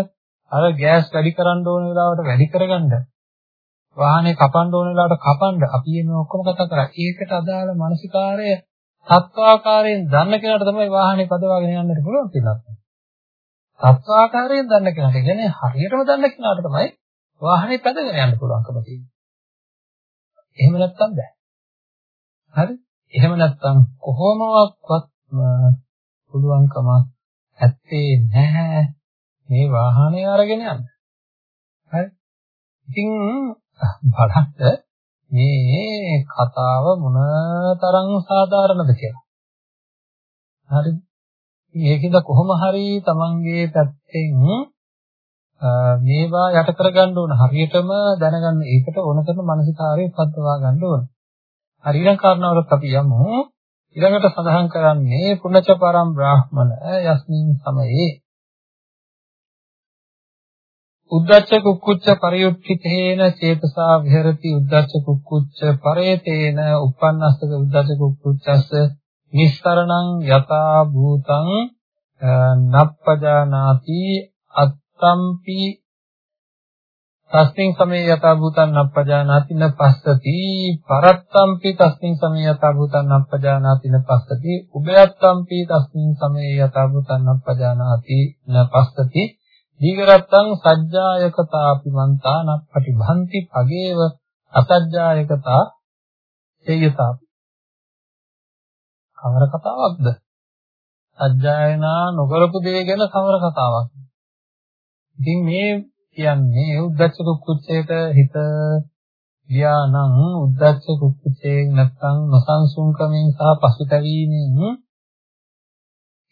අර ගෑස් වැඩි කරන්න ඕන වෙලාවට වැඩි කරගන්න. වාහනේ කපන්න ඕන වෙලාවට කපන්න. අපි මේ ඔක්කොම කතා කරා. ඒකට අදාළ මානසිකාරය තත්වාකාරයෙන් දන්න කෙනාට තමයි වාහනේ පදවාගෙන යන්නට පුළුවන් කියලා. තත්වාකාරයෙන් දන්න කෙනාට කියන්නේ හරියටම දන්න කෙනාට තමයි වාහනේ පැදගෙන යන්න පුළුවන්කම තියෙන්නේ. එහෙම නැත්තම් බෑ. හරි? එහෙම නැත්තම් කොහොමවත් පුළුවන්කම ඇත්තේ නැහැ මේ වාහනේ අරගෙන යන්න. හරි? ඉතින් බලන්න මේ කතාව මොන තරම් සාධාරණද කියලා. හරිද? ඒකෙන්ද කොහොම හරි තමන්ගේ පැත්තෙන් මේවා යට කරගන්න ඕන හරියටම දැනගන්න ඒකට ඕන කරන මානසිකාරය උපද්දවා ගන්න ඕන. හරි ඊළඟ කාරණාවලත් අපි යමු. ඊළඟට සඳහන් කරන්නේ පුණච පරම් බ්‍රාහ්මණ යස්මින් සමයේ උද්දච්ච කුක්කුච්ච පරියුක්ඛිතේන චේතසා විහෙරති උද්දච්ච කුක්කුච්ච පරේතේන uppannස්සක උද්දච්ච කුක්කුච්චස්ස නිස්සරණං යතා භූතං නප්පජානාති අත්තම්පි. තස්මින් සමේ යථා භූතං නප්පජානාති න පස්සති පරත්තම්පි තස්මින් සමේ යථා භූතං නප්පජානාති න පස්සති උභයත්තම්පි තස්මින් සමේ යථා භූතං නප්පජානාති න පස්සති දීගරත්තං සජ්ජායකතාපි මන්තා නප්පටි භන්ති පගේව අසජ්ජායකතා තේයතාපි කවර කතාවක්ද? සජ්ජායනා නොකරපු දේ ගැන කවර කතාවක්. ඉතින් මේ කියන්නේ උද්දච්ච කුක්කුච්චයට හිත ගියා නම් උද්දච්ච කුක්කුච්චයෙන් නැත්තම් නොසන්සුන්කමෙන් සහ පසුතැවීමෙන්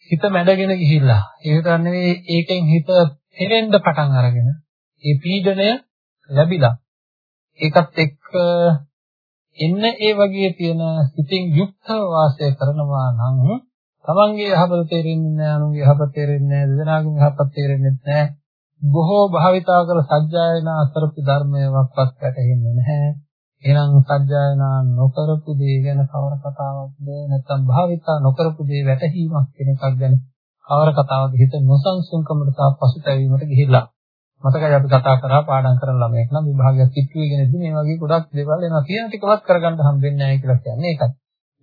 හිත මැඩගෙන ගිහිල්ලා. ඒක නෙවෙයි ඒකෙන් හිත පෙරෙන්න පටන් අරගෙන ඒ පීඩණය ලැබිලා ඒකත් එක්ක එන්න ඒ වගේ තියෙන සිතින් යුක්තව වාසය කරනවා නම් තමන්ගේ යහපත තේරෙන්නේ නැහැ අනුන්ගේ යහපත තේරෙන්නේ නැහැ දෙදෙනාගේ යහපත තේරෙන්නේ නැහැ බොහෝ භාවිතා කළ සත්‍යයනා කරපු ධර්මයක්වත් වැටහෙන්නේ නැහැ. එහෙනම් සත්‍යයනා නොකරපු දේ ගැන කවර කතාවක්ද නැත්නම් භාවිතා නොකරපු දේ වැටහීමක් කියන එකක් ගැන කවර කතාවක්ද හිත නොසන්සුන්කමට සහ පසුතැවීමට ගිහිල්ලා. මතකයි අපි කතා කරා පාඩම් කරන ළමයෙක් නම් විභාගයක් කිට්ටුවේගෙනදී මේ වගේ ගොඩක් දේවල් එනවා. කියන ටිකවත් කරගන්න හම්බෙන්නේ නැහැ කියලා කියන්නේ ඒකයි.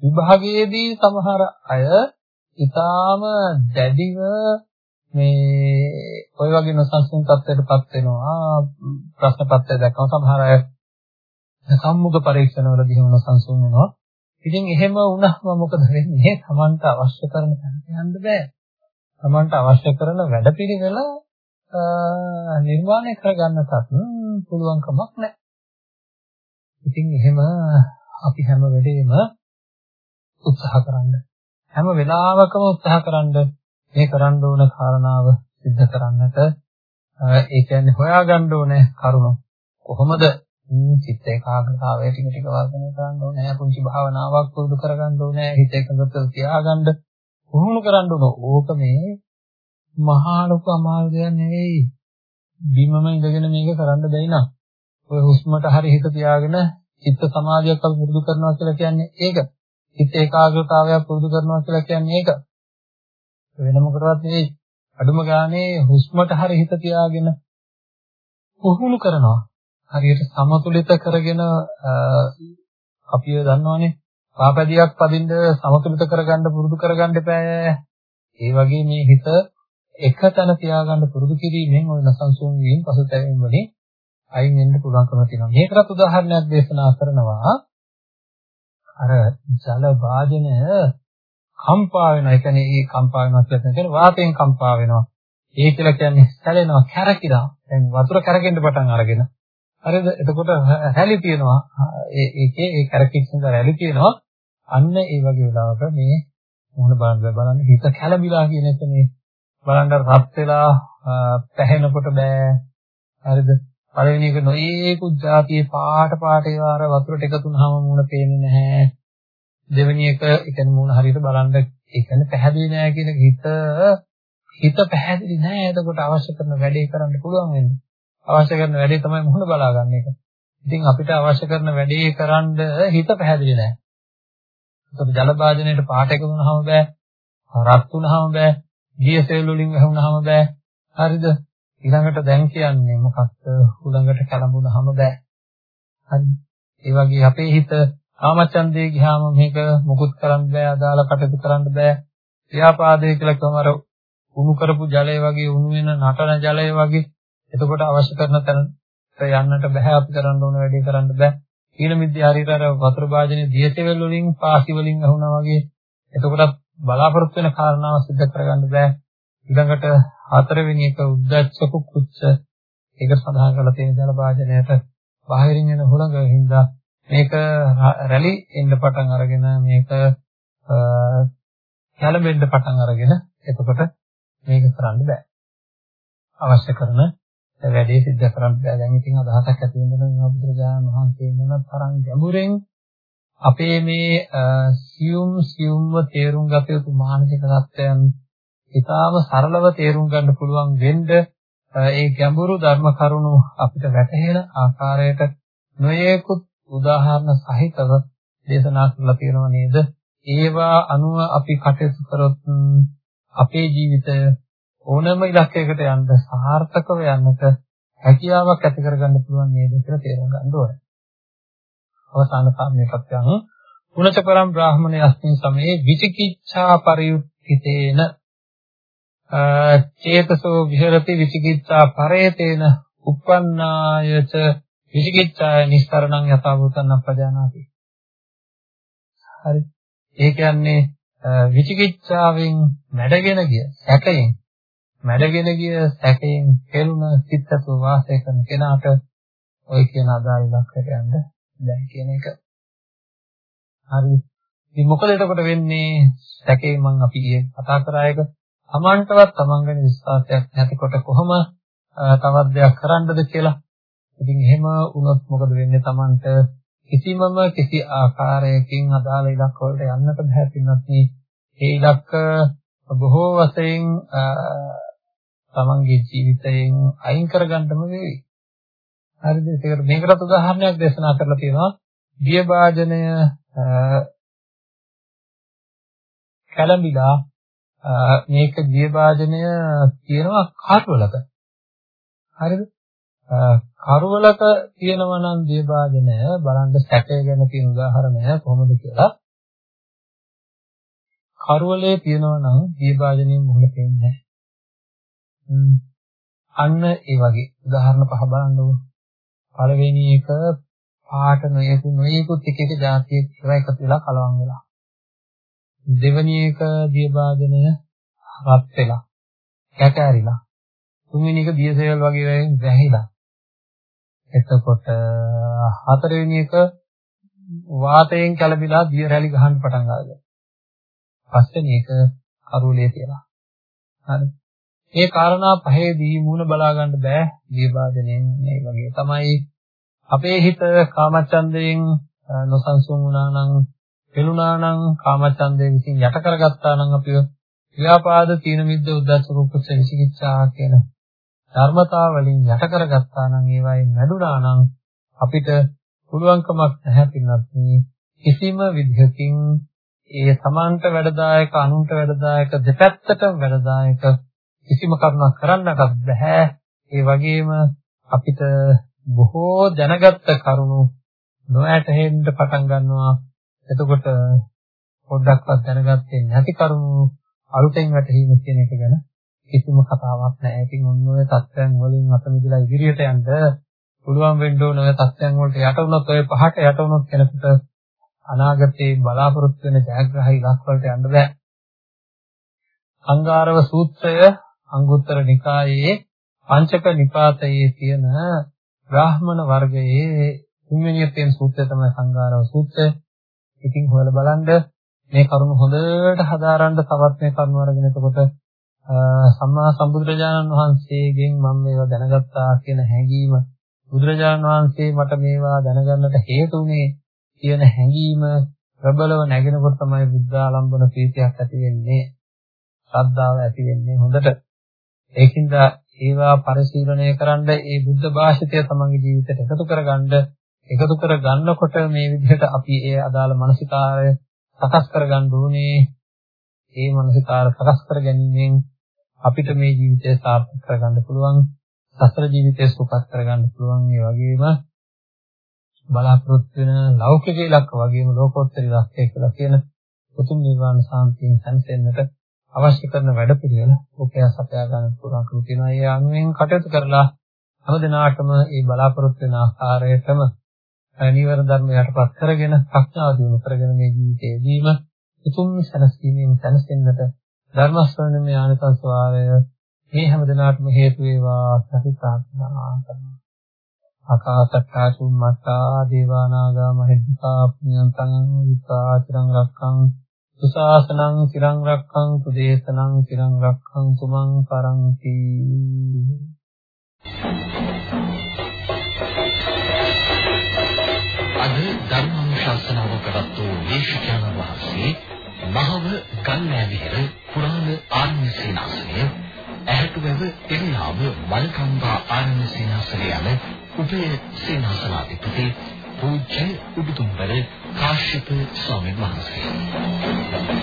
විභාගයේදී සමහර අය ඊටාම දැඩිව මේ ඔය වගේ නොසන්සුන් තත්ත්වයකටපත් වෙනවා. ප්‍රශ්න පත්‍රය දැක්කම සමහර අය සම්මුඛ පරීක්ෂණවලදී එහෙම නොසන්සුන් වෙනවා ඉතින් එහෙම වුණාම මොකද වෙන්නේ? Tamanට අවශ්‍ය කරන තැනට යන්න බෑ. Tamanට අවශ්‍ය කරන වැඩපිළිවෙල නිර්මාණය කරගන්නටත් පුළුවන් කමක් නැහැ. ඉතින් එහෙම අපි හැම වෙලේම උත්සාහ කරන්න. හැම වෙලාවකම උත්සාහ කරන්න මේ කරන්න ඕන කාරණාව සිද්ධ කරන්නට ඒ කියන්නේ හොයාගන්න ඕනේ කරුණ. කොහොමද චිත්ත ඒකාග්‍රතාවය ටික ටික වර්ධනය කරන්න ඕනේ. පුංචි භාවනාවක් පුරුදු කරගන්න ඕනේ. හිත එකඟව තියාගන්න. කොහොමද කරන්න ඕන? ඕක මේ මහා ලොකු අමාරු දෙයක් නෙවෙයි. බිමම ඉඳගෙන මේක කරන්න බැයි නම් ඔය හුස්මට හරි හිත තියාගෙන චිත්ත සමාධියක් අපි පුරුදු කරනවා කියලා කියන්නේ ඒක. චිත්ත ඒකාග්‍රතාවයක් පුරුදු කරනවා කියලා කියන්නේ ඒක. වෙන මොකටවත් නෙවෙයි. අඩුම ගානේ හුස්මට හරි හිත තියාගෙන පුහුණු කරනවා. හරියට සමතුලිත කරගෙන අපිය දන්නවනේ පාපැදියක් පදින්න සමතුලිත කරගන්න පුරුදු කරගන්න එපා. ඒ වගේ මේ හිත එක තැන තියාගන්න පුරුදු කිරීමෙන් ඔය නසංසුන් වීම පසුතැවීම් වලින් අයින් වෙන්න පුළුවන්කම තියෙනවා මේකට උදාහරණයක් දේශනා කරනවා අර ජල වාදනය කම්පා වෙනවා. ඒ කියන්නේ ඒ කම්පා වෙනවා කියන්නේ වාතයෙන් කම්පා වෙනවා. ඒ කියලා කියන්නේ සැලෙනවා, කැරකිලා. දැන් වතුර කැරකෙන්න පටන් අරගෙන. හරිද? එතකොට රැලි තියෙනවා. ඒ ඒකේ ඒ කැරකිච්ච රැලි තියෙනවා. අන්න ඒ වගේ වෙලාවක මේ මොන බලන්න බලන්න හිත කැළඹිලා කියන එක මේ බලන්න රත් වෙලා පැහැෙනකොට බෑ. හරිද? පළවෙනි එක නොයේකුත් જાතියේ පාට පාට ඒවා අර වතුරට එකතු වුනහම මුණ පේන්නේ නැහැ. දෙවෙනි එක ඒ කියන්නේ මූණ හරියට බලන්න ඒ කියන්නේ පැහැදිලි නෑ කියන හිත හිත පැහැදිලි නෑ එතකොට අවශ්‍ය කරන වැඩේ කරන්න පුළුවන් වෙන්නේ. අවශ්‍ය කරන වැඩේ තමයි මොහොන බලාගන්න එක. ඉතින් අපිට අවශ්‍ය කරන වැඩේ කරන්න හිත පැහැදිලි නෑ. ඒකට ජල භාජනයේට පාට එක වුණාම බෑ. රත් වුණාම බෑ. ගිය සෙල් වලින් වැහුණාම බෑ. හරිද? ඊළඟට දැන් කියන්නේ මොකක්ද? උලඟට කලඹුණාම බෑ. හරි. ඒ වගේ අපේ හිත කාමචන්දේ ගියාම මේක මුකුත් කරන්න බෑ අදාළ කටයුතු කරන්න බෑ ව්‍යාපාදේ කියලා කිව්වම අර උණු කරපු ජලය වගේ උණු වෙන නටන ජලය වගේ එතකොට අවශ්‍ය කරන තැනට යන්නට බෑ අපි කරන්න ඕන වැඩේ කරන්න බෑ ඊළ මිද්‍ය හරියට අර වතුර භාජනයේ දියසෙවල් වලින් පාසි වලින් අහුණා වගේ එතකොට බලාපොරොත්තු වෙන කාරණාව සිද්ධ කරගන්න බෑ ඊළඟට හතරවෙනි එක උද්දච්ච කුච්ච ඒක සඳහන් කරලා තියෙන ජල භාජනයට බාහිරින් එන හුළඟ හින්දා මේක රැලි එන්න පටන් අරගෙන මේක කැළඹෙන්න පටන් අරගෙන එතකොට මේක කරන්න බෑ. අවශ්‍ය කරන වැඩේ සිද්ධ කරන්න බෑ. දැන් ඉතින් අදහසක් ඇති වෙනවා බුදුරජාණන් වහන්සේ මොන තරම් ගැඹුරෙන් අපේ මේ සියුම් සියුම්ව තේරුම් ගත යුතු මානසික தත්ත්වයන් ඉතාම සරලව තේරුම් ගන්න පුළුවන් වෙන්න ඒ ගැඹුරු ධර්ම කරුණු අපිට වැටහෙන ආකාරයට නොයේකුත් උදාහරණ සහිතව දේශනා කරලා තියෙනව නේද? ඒවා අනුව අපි කටයුතු කරොත් අපේ ජීවිතය ඕනෑම ඉලක්කයකට යන්න සාර්ථකව යන්නට හැකියාවක් ඇති කරගන්න පුළුවන් නේද කියලා තේරුම් ගන්න ඕනේ. අවසාන කාරණේපත් යන පුනච පරම් බ්‍රාහමණ යස්මින් සමේ විචිකිච්ඡා පරියුක්තිතේන චේතසෝ විහෙරති විචිකිච්ඡා පරේතේන uppannāyච විචිකිච්ඡාය නිස්තරණං යථාභූතං අපජානාති. හරි. ඒ කියන්නේ විචිකිච්ඡාවෙන් මැඩගෙන ගිය සැකයෙන් මැඩගෙන ගිය සැකයෙන් කෙළුණ සිත්තු වාසය කරන කෙනාට ඔය කියන අදාළ ලක්ෂයට යන්න බැහැ කියන එක. හරි. ඉතින් මොකද එතකොට වෙන්නේ සැකේ මම අපි කතා කරා එක තමන්ටවත් තමන් ගැන විශ්වාසයක් නැතිකොට කොහොම තවත් දෙයක් කරන්නද කියලා. ඉතින් එහෙම වුණොත් මොකද වෙන්නේ තමන්ට කිසිමම කිසි ආකාරයකින් අදාළ ඉලක්ක වලට යන්නට බැහැ පින්නත් මේ ඒ ඉලක්ක බොහෝ වශයෙන් තමන්ගේ ජීවිතයෙන් අයින් කරගන්නම වෙවි. හරිද? ඒකට මේකට උදාහරණයක් දේශනා කරලා තියෙනවා. දිය වාජනය කැළඹිලා මේක දිය වාජනය තියෙනවා කාර්වලක. හරිද? කරවලක තියෙනවා නම් දිය වාජනය බලන්න සැකය ගැන තියෙන උදාහරණය කොහොමද කියලා. කරවලේ තියෙනවා නම් දිය වාජනය මොහොත පේන්නේ අන්න ඒ වගේ උදාහරණ පහ බලන්නකෝ. පළවෙනි එක පාට නොයෙකු නොයෙකුත් එක එක જાතියෙක් ඒවා එකතු වෙලා කලවම් වෙලා. දෙවෙනි එක දිය වාදනය රත් වෙලා කැකෑරිලා. තුන්වෙනි එක දියසෙවල් වගේ වැහිලා. එතකොට හතරවෙනි එක වාතයෙන් කැළඹිලා දිය රැලි ගහන්න පටන් ගන්නවා. පස්වෙනි එක කරුලේ තියලා. හරි. මේ කාරණා පහේදී මූණ බලා ගන්න බෑ දීපාදනයෙන් මේ වගේ. තමයි අපේ හිත කාමච්ඡන්දයෙන් නොසන්සුන් වුණා නම් පෙළුණා නම් කාමච්ඡන්දයෙන් විසින් යට කරගත්තා නම් අපිව ව්‍යාපාද තීන මිද්ද උද්දච්ච කුච්ච විචිකිච්ඡා කියන ධර්මතා වලින් යට කරගත්තා නම් ඒවයින් නැඩුණා නම් අපිට පුළුවන්කමක් නැහැ පින්නත් කිසිම විදිහකින් ඒ සමාන්ත වැඩදායක අනුන්ට වැඩදායක දෙපැත්තටම වැඩදායක කිසිම කරුණක් කරන්නටත් බෑ. ඒ වගේම අපිට බොහෝ දැනගත්ත කරුණු නොඇතෙන්න පටන් ගන්නවා. එතකොට පොඩ්ඩක්වත් දැනගත්තේ නැති කරුණු අලුතෙන් වැටහීම කියන එක ගැන කිසිම කතාවක් නැහැ. ඉතින් ඔන්න ඔය තත්ත්වයන් වලින් අත මිදලා ඉදිරියට යන්න පුළුවන් වෙන්න ඕන ඔය තත්ත්වයන් වලට යට වුණොත් ඔය පහට යට වුණොත් කෙනෙකුට අනාගතේ බලාපොරොත්තු වෙන ජයග්‍රහී ඉලක්ක වලට යන්න බෑ. අංගාරව සූත්‍රය අංගුත්තර නිකායේ පංචක නිපාතයේ තියෙන බ්‍රාහ්මණ වර්ගයේ තුන්වෙනි තියෙන සූත්‍රය තමයි සංඝාරව සූත්‍රය. ඉතින් හොයලා බලන්න මේ කරුණ හොඳට හදාරන්න තවත් මේ කරුණ අරගෙන එතකොට සම්මා සම්බුදුරජාණන් වහන්සේගෙන් මම මේවා දැනගත්තා කියන හැඟීම බුදුරජාණන් වහන්සේ මට මේවා දැනගන්නට හේතු වුණේ කියන හැඟීම ප්‍රබලව නැගෙනකොට තමයි බුද්ධ ආලම්බන ප්‍රීතියක් ඇති වෙන්නේ. ශ්‍රද්ධාව ඇති වෙන්නේ හොඳට. ඒකින්ද ඒවා පරිශීලනය කරන්න ඒ බුද්ධ භාෂිතය තමන්ගේ ජීවිතයට එකතු කරගන්න එකතු කර ගන්නකොට මේ විදිහට අපි ඒ අදාළ මානසිකාරය සකස් කරගන්න ඕනේ. ඒ මානසිකාර සකස් කර ගැනීමෙන් අපිට මේ ජීවිතය සාර්ථක කරගන්න පුළුවන්. සසර ජීවිතය සුවපත් කරගන්න පුළුවන්. ඒ වගේම බලාපොරොත්තු වෙන ලෞකික ඉලක්ක වගේම ලෝකෝත්තර ඉලක්කය කියලා කියන උතුම් නිර්වාණ සාන්තියෙන් සැනසෙන්නට අවශ්‍ය කරන වැඩ පිළිවෙල ඔකයා සපයා ගන්න පුළුවන්කම තියෙනවා. ඒ අනුවෙන් කටයුතු කරලා හැම දිනාටම මේ බලාපොරොත්තු වෙන ආකාරයටම නිවර්ණ ධර්ම යටපත් කරගෙන ප්‍රඥාව දිනු කරගෙන මේ ජීවිතයේදීම උතුම් සැනසීමෙන් සැනසෙන්නට ධර්ම ශ්‍රවණමය ආනතන් ස්වභාවය මේ හැම දිනාටම හේතු වේවා සහිතාත්මා කරනවා. අකාසත්තා චුම්මත්තා දේවානාගා මහිද්దికා පුඤ්ඤන්තං විත්තා චිරං රක්ඛං සුසාසනං চিරං රක්ඛන්තු දේශනං চিරං රක්ඛන්තු මං පරන්ති. අද ධර්මානුශාසනාව කරත්තු දේශකයන් වහන්සේ මහව ගල්නෑ විහෙර පුරාණ ආර්ය සේනාසනය ඇහැටුවව එළියාව මල්කම්බා ආර්ය සේනාසනය යන උපේ සේනාසනාධිපති පූජ්‍ය උඩුදුම්බර කාශ්‍යප ස්වාමීන් වහන්සේ.